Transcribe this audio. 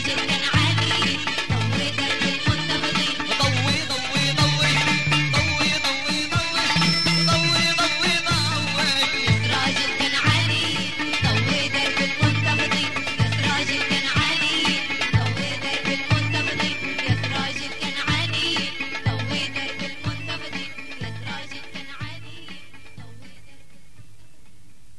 I did